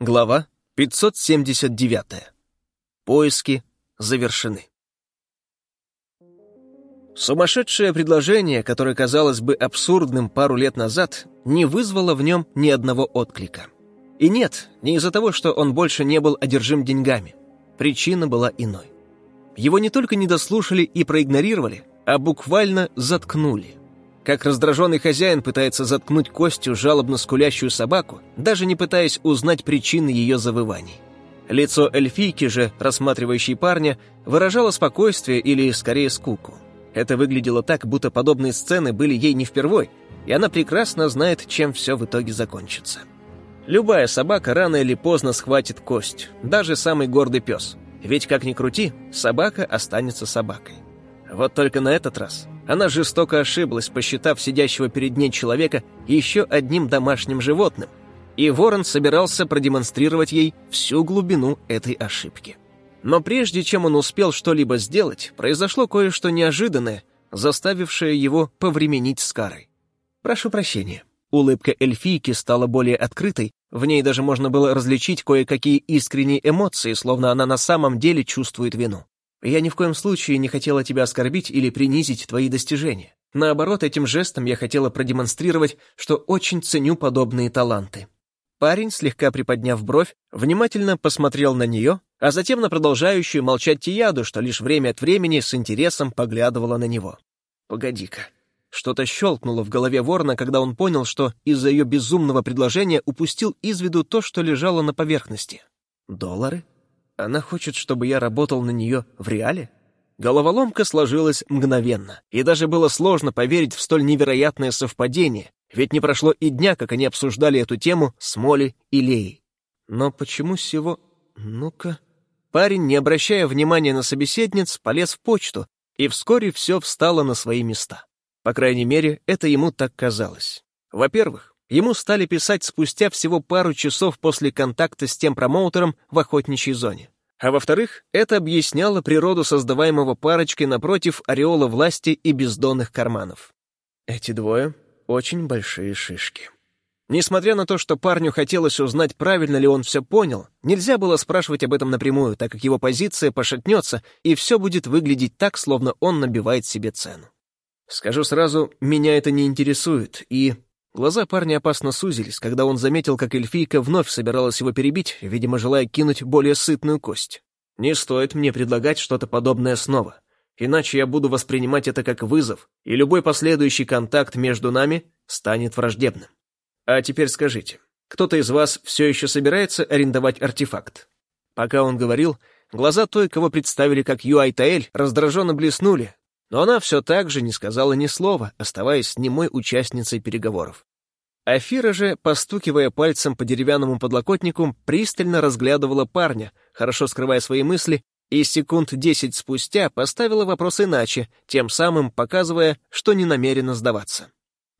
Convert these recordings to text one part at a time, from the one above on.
Глава 579. Поиски завершены. Сумасшедшее предложение, которое казалось бы абсурдным пару лет назад, не вызвало в нем ни одного отклика. И нет, не из-за того, что он больше не был одержим деньгами. Причина была иной. Его не только не дослушали и проигнорировали, а буквально заткнули. Как раздраженный хозяин пытается заткнуть костью жалобно скулящую собаку, даже не пытаясь узнать причины ее завываний. Лицо эльфийки же, рассматривающей парня, выражало спокойствие или, скорее, скуку. Это выглядело так, будто подобные сцены были ей не впервой, и она прекрасно знает, чем все в итоге закончится. Любая собака рано или поздно схватит кость, даже самый гордый пес. Ведь, как ни крути, собака останется собакой. Вот только на этот раз она жестоко ошиблась, посчитав сидящего перед ней человека еще одним домашним животным, и Ворон собирался продемонстрировать ей всю глубину этой ошибки. Но прежде чем он успел что-либо сделать, произошло кое-что неожиданное, заставившее его повременить с карой. «Прошу прощения». Улыбка эльфийки стала более открытой, в ней даже можно было различить кое-какие искренние эмоции, словно она на самом деле чувствует вину. «Я ни в коем случае не хотела тебя оскорбить или принизить твои достижения. Наоборот, этим жестом я хотела продемонстрировать, что очень ценю подобные таланты». Парень, слегка приподняв бровь, внимательно посмотрел на нее, а затем на продолжающую молчать Тияду, что лишь время от времени с интересом поглядывала на него. «Погоди-ка». Что-то щелкнуло в голове ворона, когда он понял, что из-за ее безумного предложения упустил из виду то, что лежало на поверхности. «Доллары? Она хочет, чтобы я работал на нее в реале?» Головоломка сложилась мгновенно, и даже было сложно поверить в столь невероятное совпадение, ведь не прошло и дня, как они обсуждали эту тему с Молли и Леей. Но почему всего... Ну-ка... Парень, не обращая внимания на собеседниц, полез в почту, и вскоре все встало на свои места. По крайней мере, это ему так казалось. Во-первых, ему стали писать спустя всего пару часов после контакта с тем промоутером в охотничьей зоне. А во-вторых, это объясняло природу создаваемого парочкой напротив ореола власти и бездонных карманов. Эти двое очень большие шишки. Несмотря на то, что парню хотелось узнать, правильно ли он все понял, нельзя было спрашивать об этом напрямую, так как его позиция пошатнется, и все будет выглядеть так, словно он набивает себе цену. Скажу сразу, меня это не интересует, и... Глаза парня опасно сузились, когда он заметил, как эльфийка вновь собиралась его перебить, видимо, желая кинуть более сытную кость. Не стоит мне предлагать что-то подобное снова иначе я буду воспринимать это как вызов, и любой последующий контакт между нами станет враждебным. А теперь скажите, кто-то из вас все еще собирается арендовать артефакт? Пока он говорил, глаза той, кого представили как Юай Таэль, раздраженно блеснули, но она все так же не сказала ни слова, оставаясь немой участницей переговоров. Афира же, постукивая пальцем по деревянному подлокотнику, пристально разглядывала парня, хорошо скрывая свои мысли и секунд десять спустя поставила вопрос иначе, тем самым показывая, что не намерена сдаваться.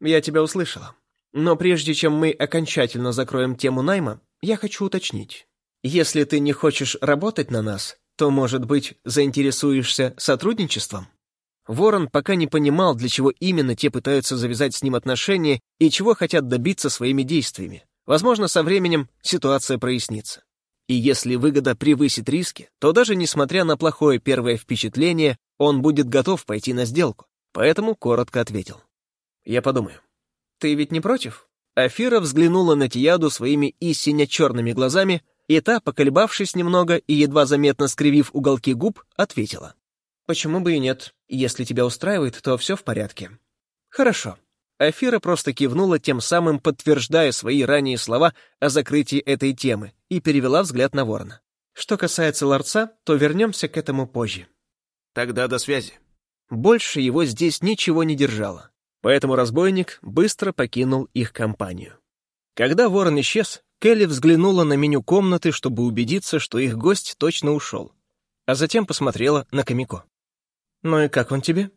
«Я тебя услышала. Но прежде чем мы окончательно закроем тему найма, я хочу уточнить. Если ты не хочешь работать на нас, то, может быть, заинтересуешься сотрудничеством?» Ворон пока не понимал, для чего именно те пытаются завязать с ним отношения и чего хотят добиться своими действиями. Возможно, со временем ситуация прояснится. И если выгода превысит риски, то даже несмотря на плохое первое впечатление, он будет готов пойти на сделку. Поэтому коротко ответил. «Я подумаю». «Ты ведь не против?» Афира взглянула на Тияду своими истинно черными глазами, и та, поколебавшись немного и едва заметно скривив уголки губ, ответила. «Почему бы и нет? Если тебя устраивает, то все в порядке». «Хорошо». Афира просто кивнула, тем самым подтверждая свои ранние слова о закрытии этой темы, и перевела взгляд на ворона. Что касается ларца, то вернемся к этому позже. Тогда до связи. Больше его здесь ничего не держало, поэтому разбойник быстро покинул их компанию. Когда ворон исчез, Келли взглянула на меню комнаты, чтобы убедиться, что их гость точно ушел, а затем посмотрела на Камико. «Ну и как он тебе?»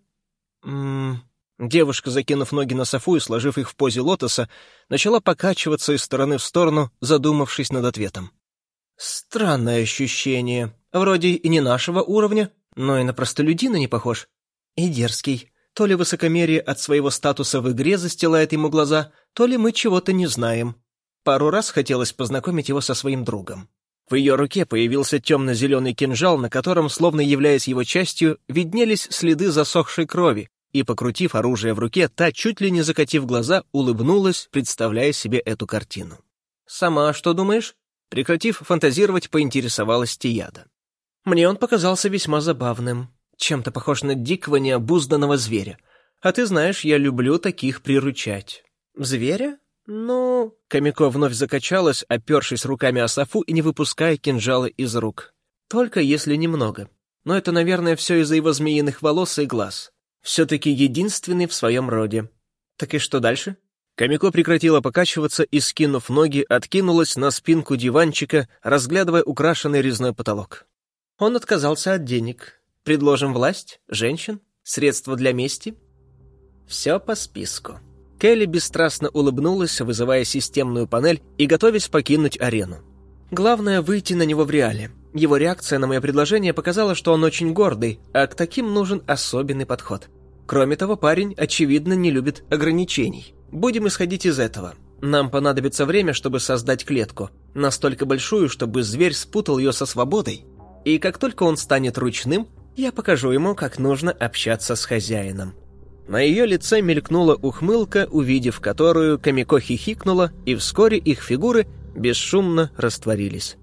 «М -м Девушка, закинув ноги на софу и сложив их в позе лотоса, начала покачиваться из стороны в сторону, задумавшись над ответом. Странное ощущение. Вроде и не нашего уровня, но и на простолюдина не похож. И дерзкий. То ли высокомерие от своего статуса в игре застилает ему глаза, то ли мы чего-то не знаем. Пару раз хотелось познакомить его со своим другом. В ее руке появился темно-зеленый кинжал, на котором, словно являясь его частью, виднелись следы засохшей крови, и, покрутив оружие в руке, та, чуть ли не закатив глаза, улыбнулась, представляя себе эту картину. «Сама что думаешь?» Прекратив фантазировать, поинтересовалась Тияда. «Мне он показался весьма забавным, чем-то похож на дикого необузданного зверя. А ты знаешь, я люблю таких приручать». «Зверя? Ну...» Камико вновь закачалась, опершись руками о софу и не выпуская кинжалы из рук. «Только если немного. Но это, наверное, все из-за его змеиных волос и глаз. Все-таки единственный в своем роде. Так и что дальше?» Камико прекратила покачиваться и, скинув ноги, откинулась на спинку диванчика, разглядывая украшенный резной потолок. Он отказался от денег. Предложим власть, женщин, средства для мести. Все по списку. Келли бесстрастно улыбнулась, вызывая системную панель и готовясь покинуть арену. Главное — выйти на него в реале. Его реакция на мое предложение показала, что он очень гордый, а к таким нужен особенный подход. Кроме того, парень, очевидно, не любит ограничений. Будем исходить из этого. Нам понадобится время, чтобы создать клетку. Настолько большую, чтобы зверь спутал ее со свободой. И как только он станет ручным, я покажу ему, как нужно общаться с хозяином. На ее лице мелькнула ухмылка, увидев которую Камико хихикнула, и вскоре их фигуры бесшумно растворились.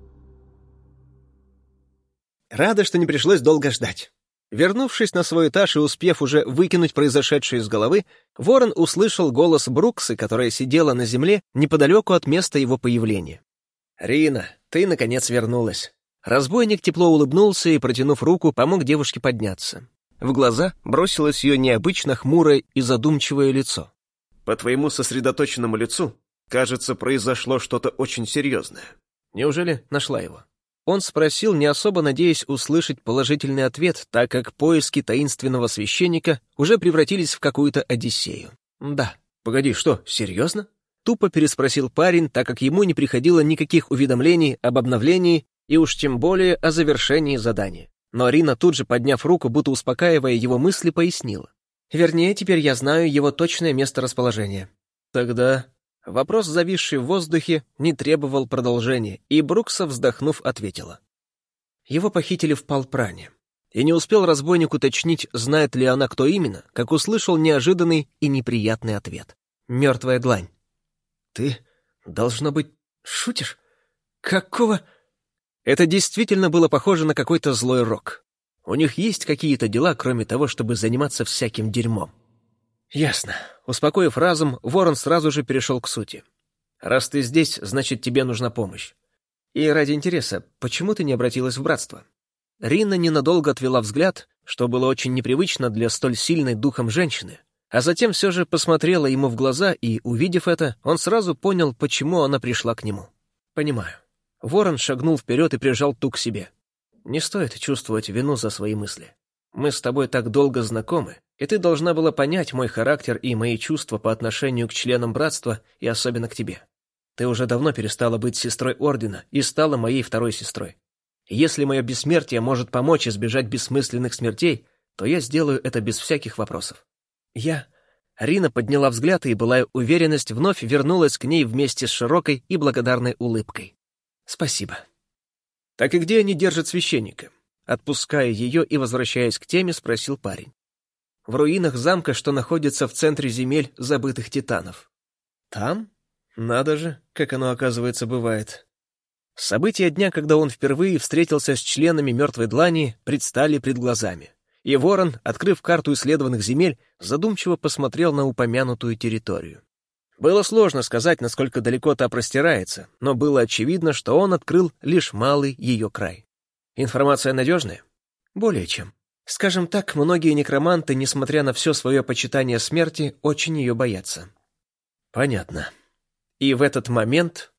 Рада, что не пришлось долго ждать. Вернувшись на свой этаж и успев уже выкинуть произошедшее из головы, Ворон услышал голос Бруксы, которая сидела на земле неподалеку от места его появления. «Рина, ты, наконец, вернулась». Разбойник тепло улыбнулся и, протянув руку, помог девушке подняться. В глаза бросилось ее необычно хмурое и задумчивое лицо. «По твоему сосредоточенному лицу, кажется, произошло что-то очень серьезное. Неужели нашла его?» Он спросил, не особо надеясь услышать положительный ответ, так как поиски таинственного священника уже превратились в какую-то одиссею. «Да». «Погоди, что, серьезно?» Тупо переспросил парень, так как ему не приходило никаких уведомлений об обновлении и уж тем более о завершении задания. Но Арина тут же, подняв руку, будто успокаивая его мысли, пояснила. «Вернее, теперь я знаю его точное место расположения». «Тогда...» Вопрос, зависший в воздухе, не требовал продолжения, и Брукса, вздохнув, ответила. Его похитили в Палпране. И не успел разбойник уточнить, знает ли она, кто именно, как услышал неожиданный и неприятный ответ. «Мертвая длань». «Ты, должно быть, шутишь? Какого...» Это действительно было похоже на какой-то злой рок. У них есть какие-то дела, кроме того, чтобы заниматься всяким дерьмом. Ясно. Успокоив разум, Ворон сразу же перешел к сути. Раз ты здесь, значит, тебе нужна помощь. И ради интереса, почему ты не обратилась в братство? Рина ненадолго отвела взгляд, что было очень непривычно для столь сильной духом женщины, а затем все же посмотрела ему в глаза, и, увидев это, он сразу понял, почему она пришла к нему. «Понимаю. Ворон шагнул вперед и прижал ту к себе. «Не стоит чувствовать вину за свои мысли. Мы с тобой так долго знакомы, и ты должна была понять мой характер и мои чувства по отношению к членам братства и особенно к тебе. Ты уже давно перестала быть сестрой Ордена и стала моей второй сестрой. Если мое бессмертие может помочь избежать бессмысленных смертей, то я сделаю это без всяких вопросов. Я...» Рина подняла взгляд, и былая уверенность вновь вернулась к ней вместе с широкой и благодарной улыбкой. «Спасибо». «Так и где они держат священника?» Отпуская ее и возвращаясь к теме, спросил парень. «В руинах замка, что находится в центре земель забытых титанов». «Там? Надо же, как оно, оказывается, бывает». События дня, когда он впервые встретился с членами мертвой длани, предстали пред глазами. И Ворон, открыв карту исследованных земель, задумчиво посмотрел на упомянутую территорию. Было сложно сказать, насколько далеко та простирается, но было очевидно, что он открыл лишь малый ее край. Информация надежная? Более чем. Скажем так, многие некроманты, несмотря на все свое почитание смерти, очень ее боятся. Понятно. И в этот момент...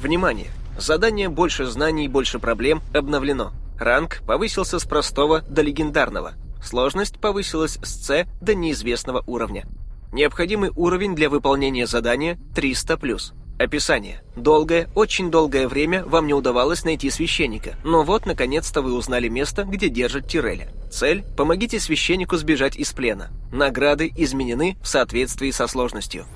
Внимание! Задание «Больше знаний, больше проблем» обновлено. Ранг повысился с простого до легендарного. Сложность повысилась с С до неизвестного уровня. Необходимый уровень для выполнения задания 300+. Описание. Долгое, очень долгое время вам не удавалось найти священника, но вот, наконец-то, вы узнали место, где держат Тиреля. Цель – помогите священнику сбежать из плена. Награды изменены в соответствии со сложностью.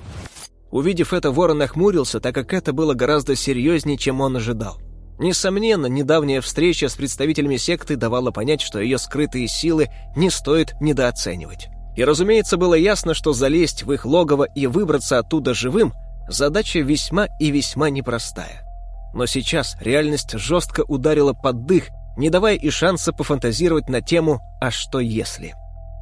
Увидев это, ворон нахмурился, так как это было гораздо серьезнее, чем он ожидал. Несомненно, недавняя встреча с представителями секты давала понять, что ее скрытые силы не стоит недооценивать. И, разумеется, было ясно, что залезть в их логово и выбраться оттуда живым – задача весьма и весьма непростая. Но сейчас реальность жестко ударила под дых, не давая и шанса пофантазировать на тему «А что если?».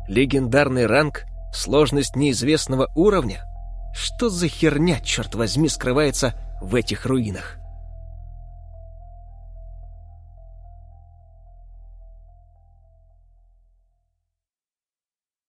Легендарный ранг, сложность неизвестного уровня – что за херня, черт возьми, скрывается в этих руинах?